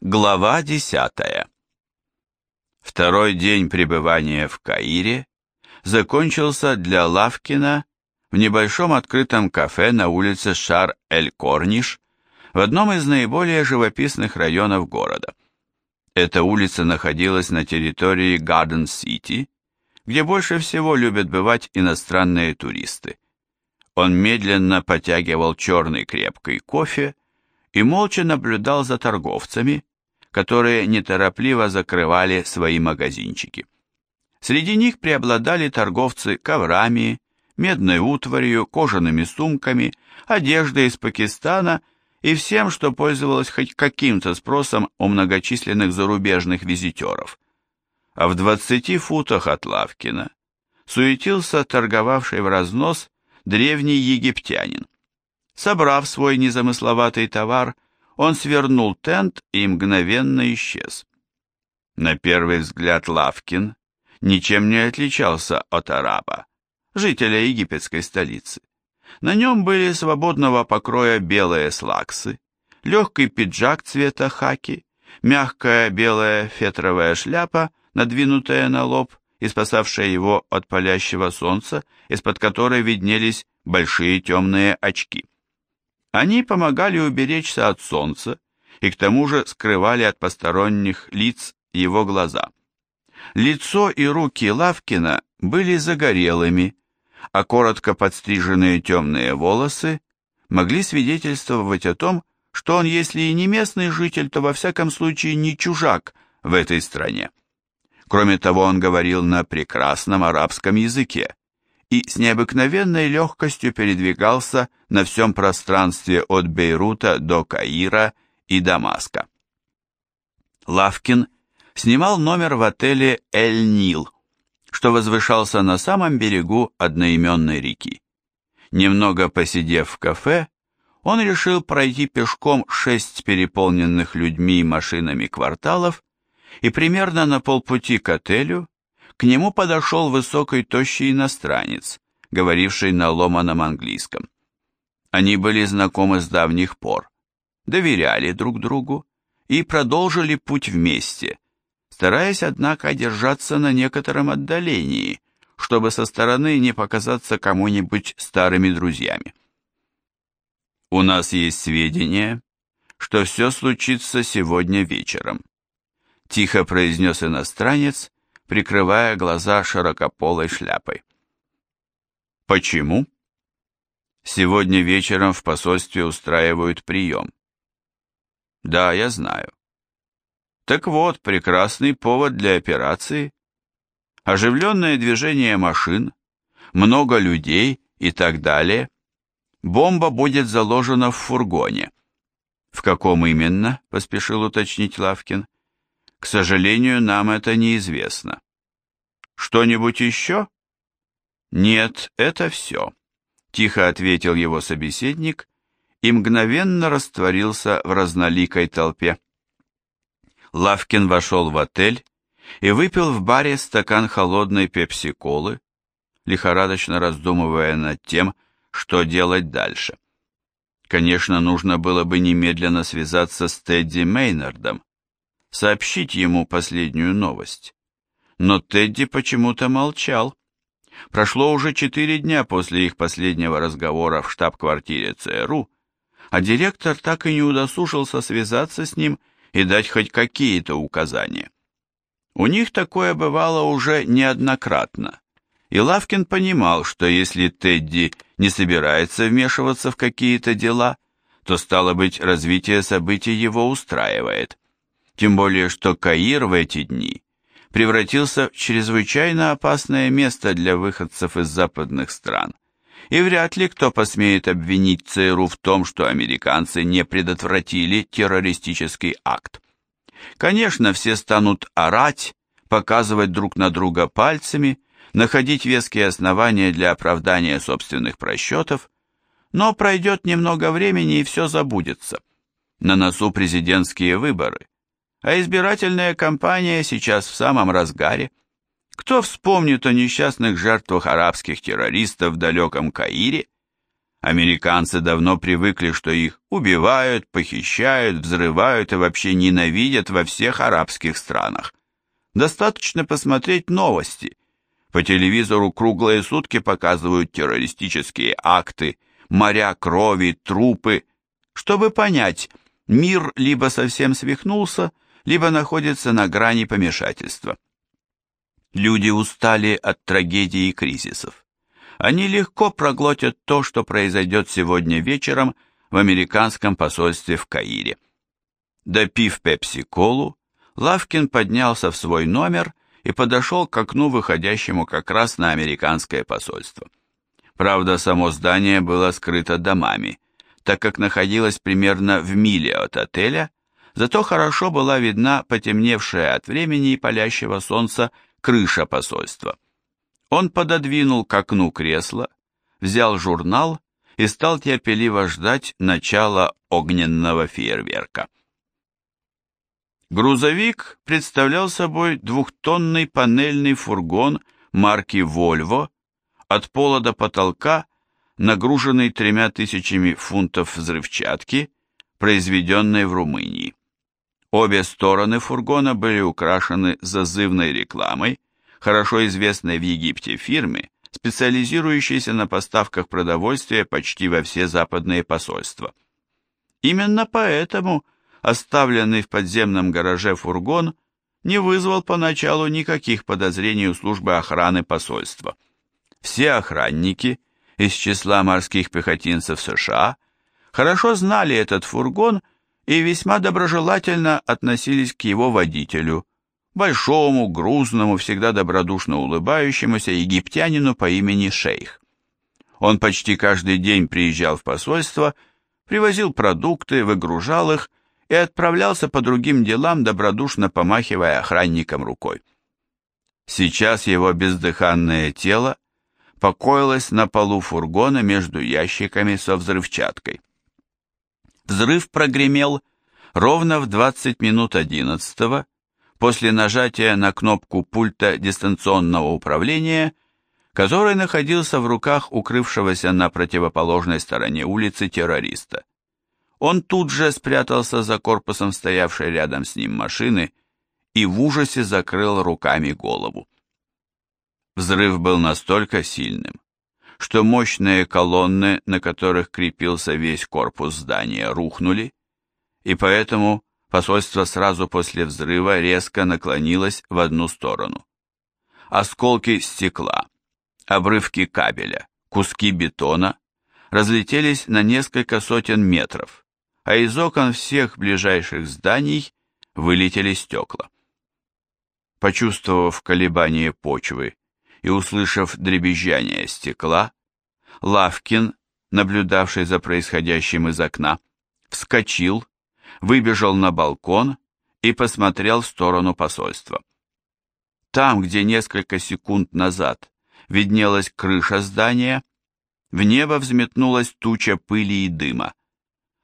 Глава десятая. Второй день пребывания в Каире закончился для Лавкина в небольшом открытом кафе на улице Шар-эль-Корниш в одном из наиболее живописных районов города. Эта улица находилась на территории Гарден-Сити, где больше всего любят бывать иностранные туристы. Он медленно потягивал черный крепкий кофе и молча наблюдал за торговцами, которые неторопливо закрывали свои магазинчики. Среди них преобладали торговцы коврами, медной утварью, кожаными сумками, одеждой из Пакистана и всем, что пользовалось хоть каким-то спросом у многочисленных зарубежных визитеров. А в двадцати футах от Лавкина суетился торговавший в разнос древний египтянин. Собрав свой незамысловатый товар, он свернул тент и мгновенно исчез. На первый взгляд Лавкин ничем не отличался от араба, жителя египетской столицы. На нем были свободного покроя белые слаксы, легкий пиджак цвета хаки, мягкая белая фетровая шляпа, надвинутая на лоб и спасавшая его от палящего солнца, из-под которой виднелись большие темные очки. Они помогали уберечься от солнца и к тому же скрывали от посторонних лиц его глаза. Лицо и руки Лавкина были загорелыми, а коротко подстриженные темные волосы могли свидетельствовать о том, что он, если и не местный житель, то во всяком случае не чужак в этой стране. Кроме того, он говорил на прекрасном арабском языке, и с необыкновенной легкостью передвигался на всем пространстве от Бейрута до Каира и Дамаска. Лавкин снимал номер в отеле «Эль-Нил», что возвышался на самом берегу одноименной реки. Немного посидев в кафе, он решил пройти пешком шесть переполненных людьми и машинами кварталов и примерно на полпути к отелю к нему подошел высокий тощий иностранец, говоривший на ломаном английском. Они были знакомы с давних пор, доверяли друг другу и продолжили путь вместе, стараясь, однако, держаться на некотором отдалении, чтобы со стороны не показаться кому-нибудь старыми друзьями. «У нас есть сведения, что все случится сегодня вечером», тихо произнес иностранец, прикрывая глаза широкополой шляпой. Почему? Сегодня вечером в посольстве устраивают прием. Да, я знаю. Так вот, прекрасный повод для операции. Оживленное движение машин, много людей и так далее. Бомба будет заложена в фургоне. В каком именно, поспешил уточнить Лавкин. К сожалению, нам это неизвестно. Что-нибудь еще? Нет, это все, тихо ответил его собеседник и мгновенно растворился в разноликой толпе. Лавкин вошел в отель и выпил в баре стакан холодной пепси-колы, лихорадочно раздумывая над тем, что делать дальше. Конечно, нужно было бы немедленно связаться с Тедди Мейнардом, сообщить ему последнюю новость. Но Тедди почему-то молчал. Прошло уже четыре дня после их последнего разговора в штаб-квартире ЦРУ, а директор так и не удосужился связаться с ним и дать хоть какие-то указания. У них такое бывало уже неоднократно, и Лавкин понимал, что если Тедди не собирается вмешиваться в какие-то дела, то, стало быть, развитие событий его устраивает тем более что Каир в эти дни превратился в чрезвычайно опасное место для выходцев из западных стран, и вряд ли кто посмеет обвинить ЦРУ в том, что американцы не предотвратили террористический акт. Конечно, все станут орать, показывать друг на друга пальцами, находить веские основания для оправдания собственных просчетов, но пройдет немного времени и все забудется. На носу президентские выборы – а избирательная кампания сейчас в самом разгаре. Кто вспомнит о несчастных жертвах арабских террористов в далеком Каире? Американцы давно привыкли, что их убивают, похищают, взрывают и вообще ненавидят во всех арабских странах. Достаточно посмотреть новости. По телевизору круглые сутки показывают террористические акты, моря крови, трупы, чтобы понять, мир либо совсем свихнулся, либо находится на грани помешательства. Люди устали от трагедий и кризисов. Они легко проглотят то, что произойдет сегодня вечером в американском посольстве в Каире. Допив пепси-колу, Лавкин поднялся в свой номер и подошел к окну, выходящему как раз на американское посольство. Правда, само здание было скрыто домами, так как находилось примерно в миле от отеля, зато хорошо была видна потемневшая от времени и палящего солнца крыша посольства. Он пододвинул к окну кресло, взял журнал и стал терпеливо ждать начала огненного фейерверка. Грузовик представлял собой двухтонный панельный фургон марки Volvo, от пола до потолка нагруженный тремя тысячами фунтов взрывчатки, произведенной в Румынии. Обе стороны фургона были украшены зазывной рекламой, хорошо известной в Египте фирмы, специализирующейся на поставках продовольствия почти во все западные посольства. Именно поэтому оставленный в подземном гараже фургон не вызвал поначалу никаких подозрений у службы охраны посольства. Все охранники из числа морских пехотинцев США хорошо знали этот фургон и весьма доброжелательно относились к его водителю, большому, грузному, всегда добродушно улыбающемуся египтянину по имени Шейх. Он почти каждый день приезжал в посольство, привозил продукты, выгружал их и отправлялся по другим делам, добродушно помахивая охранникам рукой. Сейчас его бездыханное тело покоилось на полу фургона между ящиками со взрывчаткой. Взрыв прогремел ровно в 20 минут 11 после нажатия на кнопку пульта дистанционного управления, который находился в руках укрывшегося на противоположной стороне улицы террориста. Он тут же спрятался за корпусом стоявшей рядом с ним машины и в ужасе закрыл руками голову. Взрыв был настолько сильным, что мощные колонны, на которых крепился весь корпус здания, рухнули, и поэтому посольство сразу после взрыва резко наклонилось в одну сторону. Осколки стекла, обрывки кабеля, куски бетона разлетелись на несколько сотен метров, а из окон всех ближайших зданий вылетели стекла. Почувствовав колебание почвы и услышав дребезжание стекла, Лавкин, наблюдавший за происходящим из окна, вскочил, выбежал на балкон и посмотрел в сторону посольства. Там, где несколько секунд назад виднелась крыша здания, в небо взметнулась туча пыли и дыма.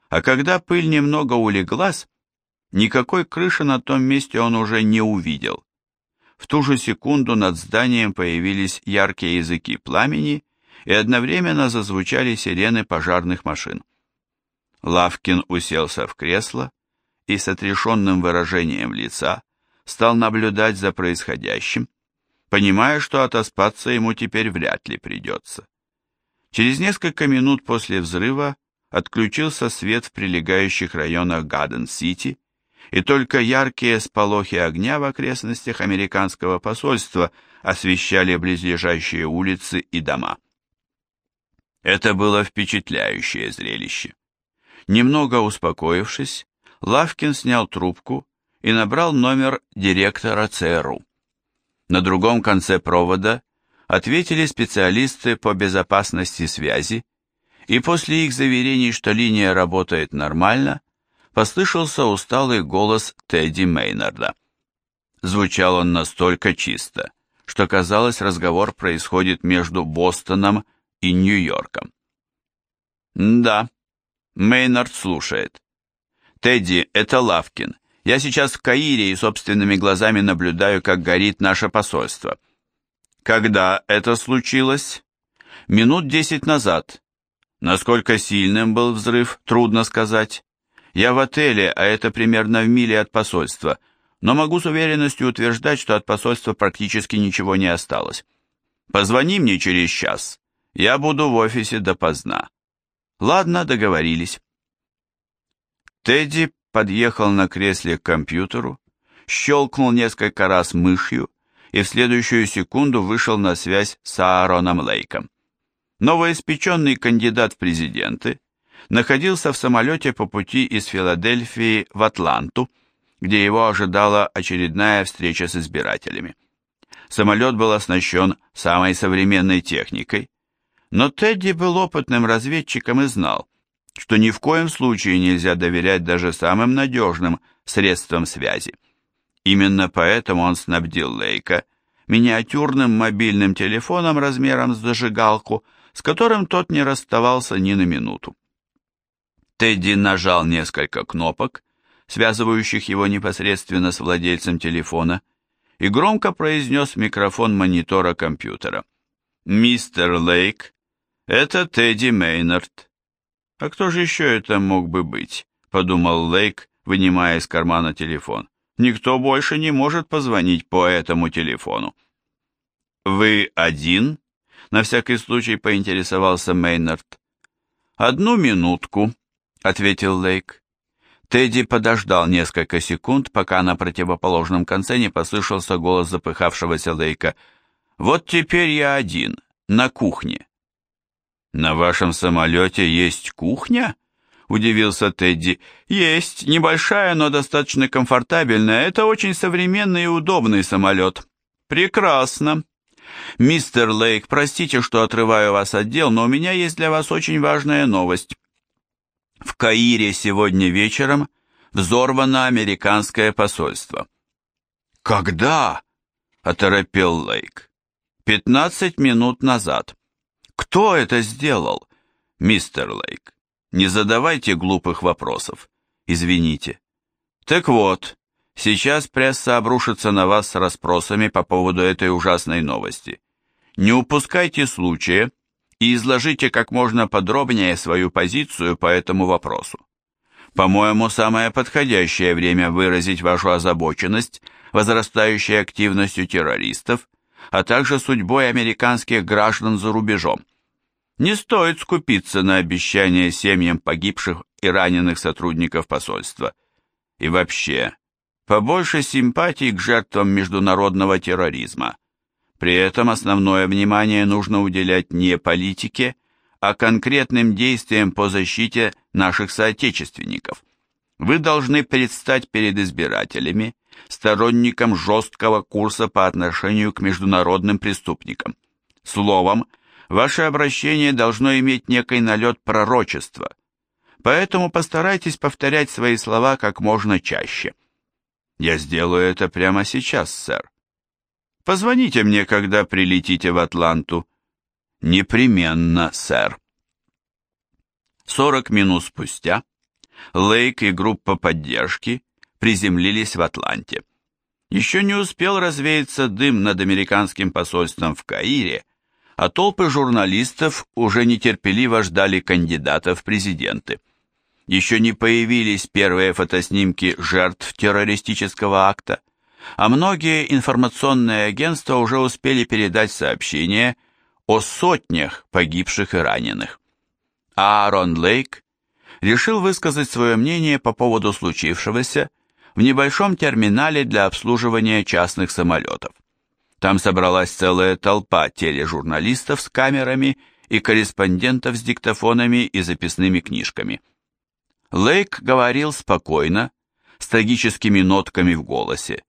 А когда пыль немного улеглась, никакой крыши на том месте он уже не увидел. В ту же секунду над зданием появились яркие языки пламени и одновременно зазвучали сирены пожарных машин. Лавкин уселся в кресло и с отрешенным выражением лица стал наблюдать за происходящим, понимая, что отоспаться ему теперь вряд ли придется. Через несколько минут после взрыва отключился свет в прилегающих районах Гаден-Сити, и только яркие сполохи огня в окрестностях американского посольства освещали близлежащие улицы и дома. Это было впечатляющее зрелище. Немного успокоившись, Лавкин снял трубку и набрал номер директора ЦРУ. На другом конце провода ответили специалисты по безопасности связи, и после их заверений, что линия работает нормально, послышался усталый голос Тедди Мейнарда. Звучал он настолько чисто, что казалось, разговор происходит между Бостоном и Нью-Йорком. «Да», Мейнард слушает. «Тедди, это Лавкин. Я сейчас в Каире и собственными глазами наблюдаю, как горит наше посольство». «Когда это случилось?» «Минут десять назад. Насколько сильным был взрыв, трудно сказать. Я в отеле, а это примерно в миле от посольства, но могу с уверенностью утверждать, что от посольства практически ничего не осталось. Позвони мне через час. Я буду в офисе допоздна. Ладно, договорились. Тедди подъехал на кресле к компьютеру, щелкнул несколько раз мышью и в следующую секунду вышел на связь с Аароном Лейком. Новоиспеченный кандидат в президенты находился в самолете по пути из Филадельфии в Атланту, где его ожидала очередная встреча с избирателями. Самолет был оснащен самой современной техникой, но Тедди был опытным разведчиком и знал, что ни в коем случае нельзя доверять даже самым надежным средствам связи. Именно поэтому он снабдил Лейка миниатюрным мобильным телефоном размером с зажигалку, с которым тот не расставался ни на минуту. Тедди нажал несколько кнопок, связывающих его непосредственно с владельцем телефона, и громко произнес микрофон монитора компьютера. «Мистер Лейк, это Тедди Мейнард». «А кто же еще это мог бы быть?» — подумал Лейк, вынимая из кармана телефон. «Никто больше не может позвонить по этому телефону». «Вы один?» — на всякий случай поинтересовался Мейнард. «Одну минутку», — ответил Лейк. Тедди подождал несколько секунд, пока на противоположном конце не послышался голос запыхавшегося Лейка. «Вот теперь я один, на кухне». «На вашем самолете есть кухня?» — удивился Тедди. «Есть, небольшая, но достаточно комфортабельная. Это очень современный и удобный самолет». «Прекрасно. Мистер Лейк, простите, что отрываю вас от дел, но у меня есть для вас очень важная новость. В Каире сегодня вечером взорвано американское посольство. Когда? оторопел Лейк. Пятнадцать минут назад. Кто это сделал? Мистер Лейк, не задавайте глупых вопросов. Извините. Так вот, сейчас пресса обрушится на вас с расспросами по поводу этой ужасной новости. Не упускайте случая и изложите как можно подробнее свою позицию по этому вопросу. По-моему, самое подходящее время выразить вашу озабоченность возрастающей активностью террористов, а также судьбой американских граждан за рубежом. Не стоит скупиться на обещания семьям погибших и раненых сотрудников посольства. И вообще, побольше симпатий к жертвам международного терроризма, при этом основное внимание нужно уделять не политике, а конкретным действиям по защите наших соотечественников. Вы должны предстать перед избирателями сторонником жесткого курса по отношению к международным преступникам. Словом, ваше обращение должно иметь некий налет пророчества. Поэтому постарайтесь повторять свои слова как можно чаще. Я сделаю это прямо сейчас, сэр. Позвоните мне, когда прилетите в Атланту. Непременно, сэр. Сорок минут спустя Лейк и группа поддержки приземлились в Атланте. Еще не успел развеяться дым над американским посольством в Каире, а толпы журналистов уже нетерпеливо ждали кандидатов в президенты. Еще не появились первые фотоснимки жертв террористического акта а многие информационные агентства уже успели передать сообщение о сотнях погибших и раненых. Аарон Лейк решил высказать свое мнение по поводу случившегося в небольшом терминале для обслуживания частных самолетов. Там собралась целая толпа тележурналистов с камерами и корреспондентов с диктофонами и записными книжками. Лейк говорил спокойно, с трагическими нотками в голосе,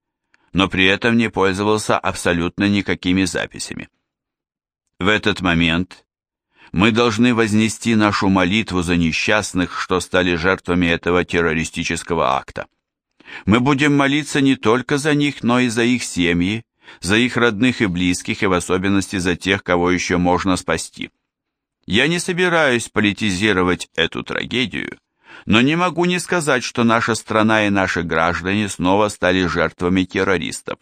но при этом не пользовался абсолютно никакими записями. В этот момент мы должны вознести нашу молитву за несчастных, что стали жертвами этого террористического акта. Мы будем молиться не только за них, но и за их семьи, за их родных и близких, и в особенности за тех, кого еще можно спасти. Я не собираюсь политизировать эту трагедию, но не могу не сказать, что наша страна и наши граждане снова стали жертвами террористов.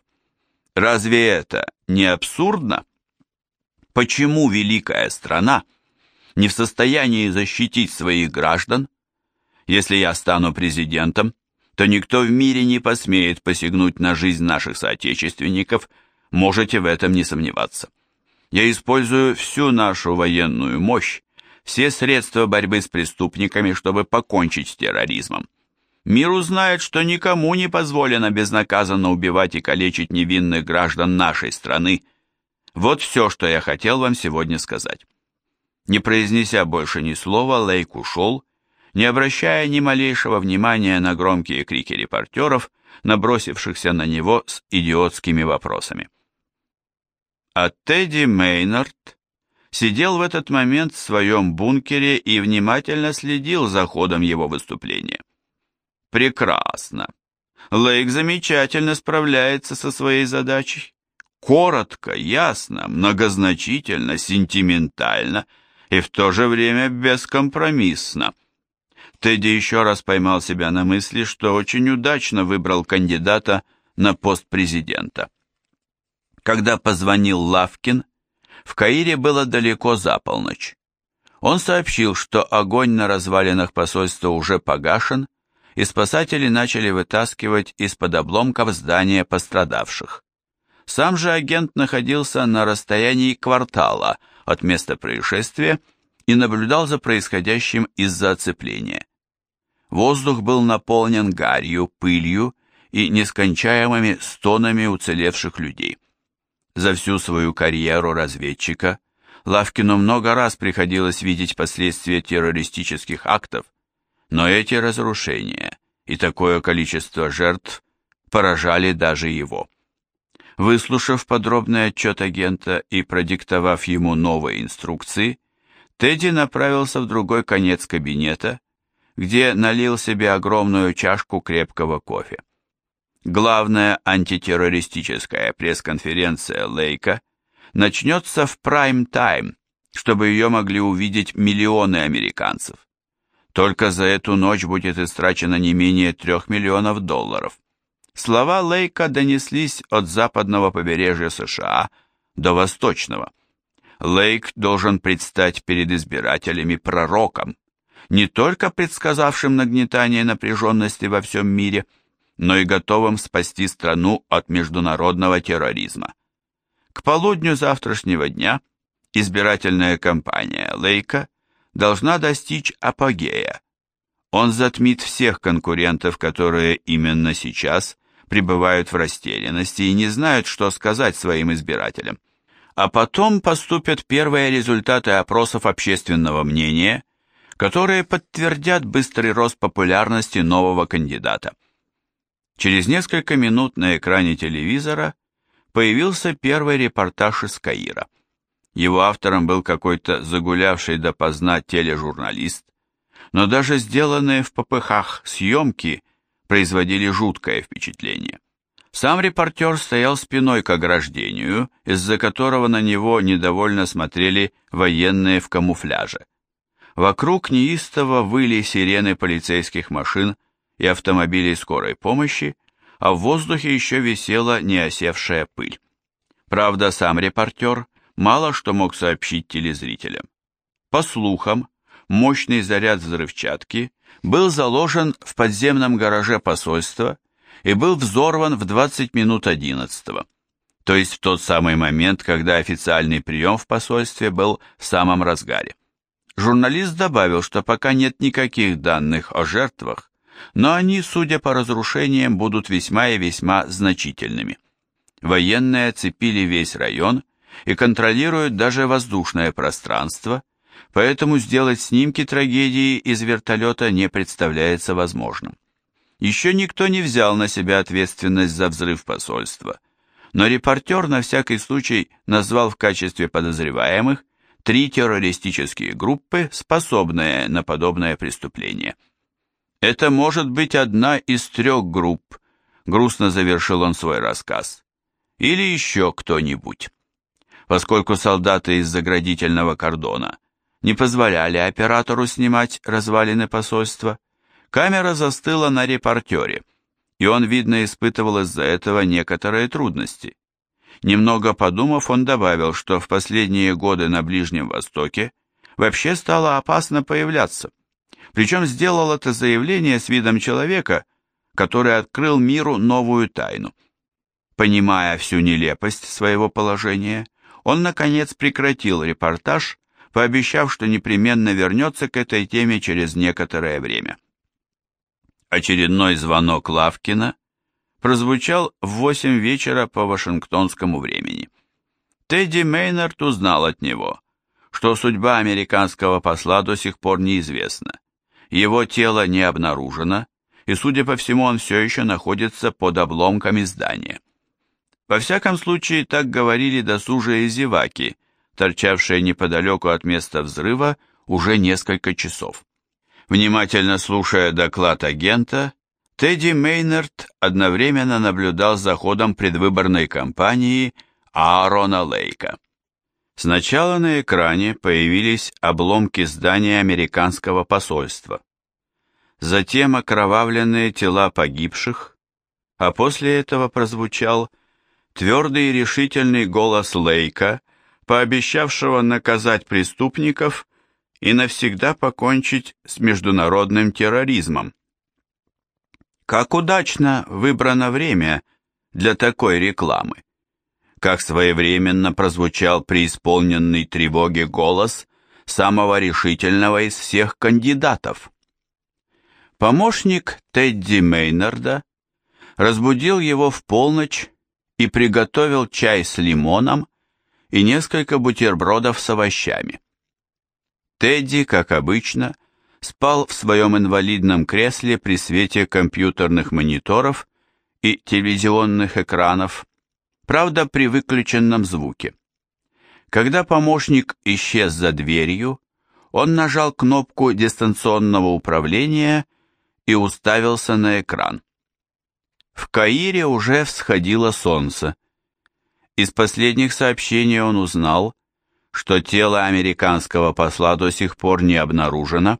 Разве это не абсурдно? Почему великая страна не в состоянии защитить своих граждан? Если я стану президентом, то никто в мире не посмеет посягнуть на жизнь наших соотечественников, можете в этом не сомневаться. Я использую всю нашу военную мощь, все средства борьбы с преступниками, чтобы покончить с терроризмом. Мир узнает, что никому не позволено безнаказанно убивать и калечить невинных граждан нашей страны. Вот все, что я хотел вам сегодня сказать. Не произнеся больше ни слова, Лейк ушел, не обращая ни малейшего внимания на громкие крики репортеров, набросившихся на него с идиотскими вопросами. А Тедди Мейнард сидел в этот момент в своем бункере и внимательно следил за ходом его выступления. Прекрасно. Лейк замечательно справляется со своей задачей. Коротко, ясно, многозначительно, сентиментально и в то же время бескомпромиссно. Тедди еще раз поймал себя на мысли, что очень удачно выбрал кандидата на пост президента. Когда позвонил Лавкин, в Каире было далеко за полночь. Он сообщил, что огонь на развалинах посольства уже погашен, и спасатели начали вытаскивать из-под обломков здания пострадавших. Сам же агент находился на расстоянии квартала от места происшествия и наблюдал за происходящим из-за оцепления. Воздух был наполнен гарью, пылью и нескончаемыми стонами уцелевших людей. За всю свою карьеру разведчика Лавкину много раз приходилось видеть последствия террористических актов, но эти разрушения и такое количество жертв поражали даже его. Выслушав подробный отчет агента и продиктовав ему новые инструкции, Тедди направился в другой конец кабинета, где налил себе огромную чашку крепкого кофе. Главная антитеррористическая пресс-конференция Лейка начнется в прайм-тайм, чтобы ее могли увидеть миллионы американцев. Только за эту ночь будет истрачено не менее трех миллионов долларов. Слова Лейка донеслись от западного побережья США до восточного. Лейк должен предстать перед избирателями пророком, не только предсказавшим нагнетание напряженности во всем мире – но и готовым спасти страну от международного терроризма. К полудню завтрашнего дня избирательная кампания Лейка должна достичь апогея. Он затмит всех конкурентов, которые именно сейчас пребывают в растерянности и не знают, что сказать своим избирателям. А потом поступят первые результаты опросов общественного мнения, которые подтвердят быстрый рост популярности нового кандидата. Через несколько минут на экране телевизора появился первый репортаж из Каира. Его автором был какой-то загулявший допоздна тележурналист, но даже сделанные в попыхах съемки производили жуткое впечатление. Сам репортер стоял спиной к ограждению, из-за которого на него недовольно смотрели военные в камуфляже. Вокруг неистово выли сирены полицейских машин и автомобилей скорой помощи, а в воздухе еще висела неосевшая пыль. Правда, сам репортер мало что мог сообщить телезрителям. По слухам, мощный заряд взрывчатки был заложен в подземном гараже посольства и был взорван в 20 минут 11 то есть в тот самый момент, когда официальный прием в посольстве был в самом разгаре. Журналист добавил, что пока нет никаких данных о жертвах, но они, судя по разрушениям, будут весьма и весьма значительными. Военные оцепили весь район и контролируют даже воздушное пространство, поэтому сделать снимки трагедии из вертолета не представляется возможным. Еще никто не взял на себя ответственность за взрыв посольства, но репортер на всякий случай назвал в качестве подозреваемых три террористические группы, способные на подобное преступление – это может быть одна из трех групп, грустно завершил он свой рассказ. Или еще кто-нибудь. Поскольку солдаты из заградительного кордона не позволяли оператору снимать развалины посольства, камера застыла на репортере, и он, видно, испытывал из-за этого некоторые трудности. Немного подумав, он добавил, что в последние годы на Ближнем Востоке вообще стало опасно появляться. Причем сделал это заявление с видом человека, который открыл миру новую тайну. Понимая всю нелепость своего положения, он, наконец, прекратил репортаж, пообещав, что непременно вернется к этой теме через некоторое время. Очередной звонок Лавкина прозвучал в 8 вечера по вашингтонскому времени. Тедди Мейнард узнал от него, что судьба американского посла до сих пор неизвестна. Его тело не обнаружено, и, судя по всему, он все еще находится под обломками здания. Во всяком случае, так говорили досужие зеваки, торчавшие неподалеку от места взрыва уже несколько часов. Внимательно слушая доклад агента, Тедди Мейнард одновременно наблюдал за ходом предвыборной кампании Аарона Лейка. Сначала на экране появились обломки здания американского посольства. Затем окровавленные тела погибших, а после этого прозвучал твердый и решительный голос Лейка, пообещавшего наказать преступников и навсегда покончить с международным терроризмом. Как удачно выбрано время для такой рекламы. Как своевременно прозвучал преисполненный тревоги голос самого решительного из всех кандидатов. Помощник Тедди Мейнарда разбудил его в полночь и приготовил чай с лимоном и несколько бутербродов с овощами. Тедди, как обычно, спал в своем инвалидном кресле при свете компьютерных мониторов и телевизионных экранов, правда при выключенном звуке. Когда помощник исчез за дверью, он нажал кнопку дистанционного управления и уставился на экран. В Каире уже всходило солнце. Из последних сообщений он узнал, что тело американского посла до сих пор не обнаружено,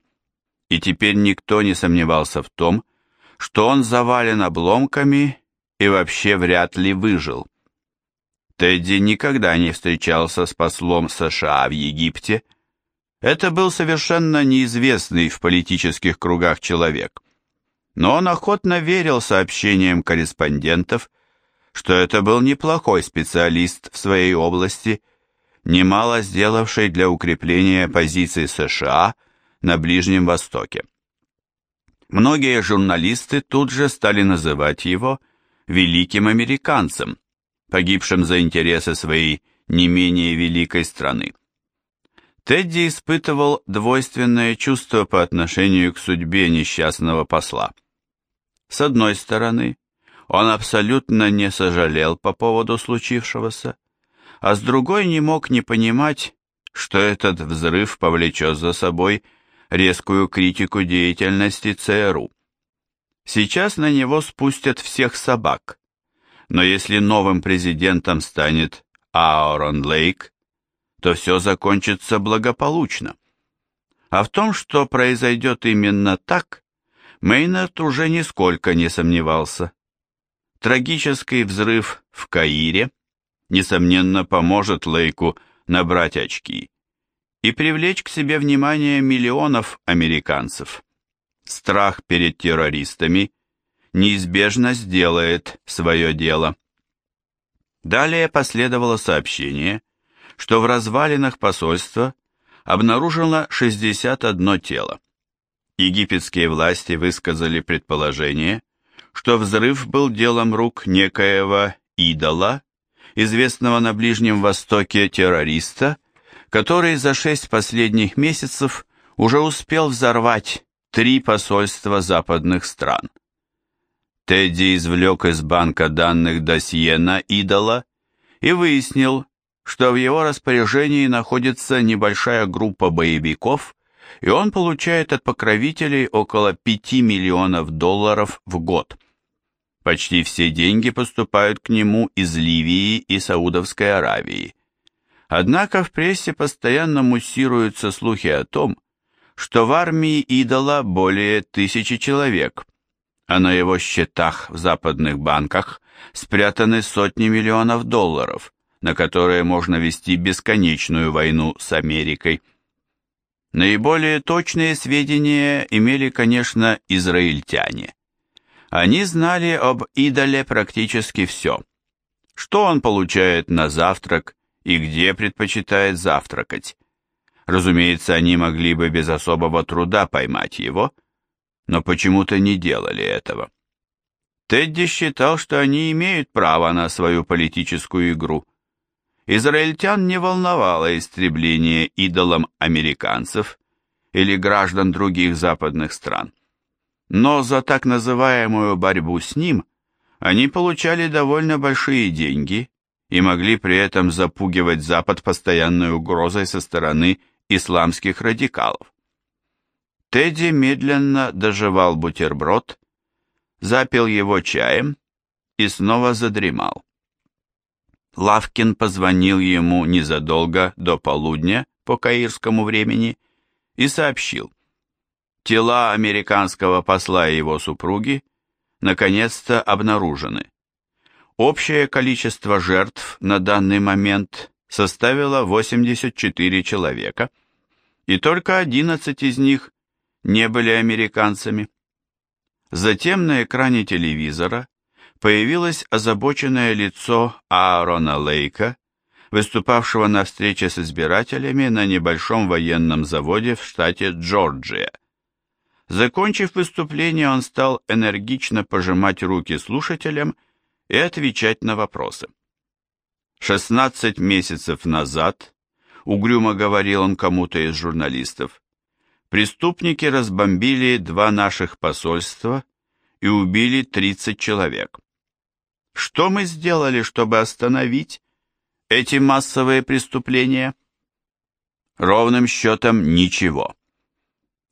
и теперь никто не сомневался в том, что он завален обломками и вообще вряд ли выжил. Тедди никогда не встречался с послом США в Египте. Это был совершенно неизвестный в политических кругах человек но он охотно верил сообщениям корреспондентов, что это был неплохой специалист в своей области, немало сделавший для укрепления позиций США на Ближнем Востоке. Многие журналисты тут же стали называть его великим американцем, погибшим за интересы своей не менее великой страны. Тедди испытывал двойственное чувство по отношению к судьбе несчастного посла. С одной стороны, он абсолютно не сожалел по поводу случившегося, а с другой не мог не понимать, что этот взрыв повлечет за собой резкую критику деятельности ЦРУ. Сейчас на него спустят всех собак, но если новым президентом станет Аарон Лейк, то все закончится благополучно. А в том, что произойдет именно так, Мейнард уже нисколько не сомневался. Трагический взрыв в Каире, несомненно, поможет Лейку набрать очки и привлечь к себе внимание миллионов американцев. Страх перед террористами неизбежно сделает свое дело. Далее последовало сообщение, что в развалинах посольства обнаружено 61 тело. Египетские власти высказали предположение, что взрыв был делом рук некоего идола, известного на Ближнем Востоке террориста, который за шесть последних месяцев уже успел взорвать три посольства западных стран. Тедди извлек из банка данных досье на идола и выяснил, что в его распоряжении находится небольшая группа боевиков, и он получает от покровителей около 5 миллионов долларов в год. Почти все деньги поступают к нему из Ливии и Саудовской Аравии. Однако в прессе постоянно муссируются слухи о том, что в армии идола более тысячи человек, а на его счетах в западных банках спрятаны сотни миллионов долларов, на которые можно вести бесконечную войну с Америкой. Наиболее точные сведения имели, конечно, израильтяне. Они знали об идоле практически все. Что он получает на завтрак и где предпочитает завтракать. Разумеется, они могли бы без особого труда поймать его, но почему-то не делали этого. Тедди считал, что они имеют право на свою политическую игру. Израильтян не волновало истребление идолом американцев или граждан других западных стран. Но за так называемую борьбу с ним они получали довольно большие деньги и могли при этом запугивать Запад постоянной угрозой со стороны исламских радикалов. Тедди медленно доживал бутерброд, запил его чаем и снова задремал. Лавкин позвонил ему незадолго до полудня по каирскому времени и сообщил. Тела американского посла и его супруги наконец-то обнаружены. Общее количество жертв на данный момент составило 84 человека, и только 11 из них не были американцами. Затем на экране телевизора появилось озабоченное лицо Аарона Лейка, выступавшего на встрече с избирателями на небольшом военном заводе в штате Джорджия. Закончив выступление, он стал энергично пожимать руки слушателям и отвечать на вопросы. 16 месяцев назад, угрюмо говорил он кому-то из журналистов, преступники разбомбили два наших посольства и убили 30 человек. Что мы сделали, чтобы остановить эти массовые преступления? Ровным счетом ничего.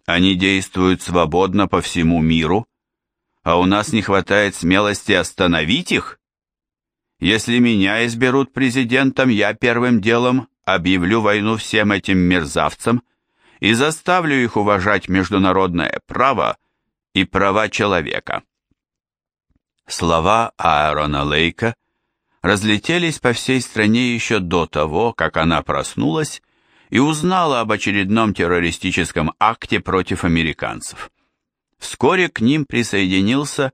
Они действуют свободно по всему миру, а у нас не хватает смелости остановить их? Если меня изберут президентом, я первым делом объявлю войну всем этим мерзавцам и заставлю их уважать международное право и права человека. Слова Аарона Лейка разлетелись по всей стране еще до того, как она проснулась и узнала об очередном террористическом акте против американцев. Вскоре к ним присоединился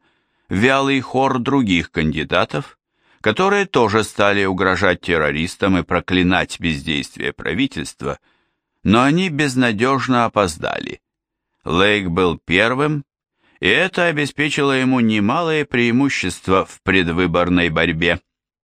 вялый хор других кандидатов, которые тоже стали угрожать террористам и проклинать бездействие правительства, но они безнадежно опоздали. Лейк был первым, и это обеспечило ему немалое преимущество в предвыборной борьбе.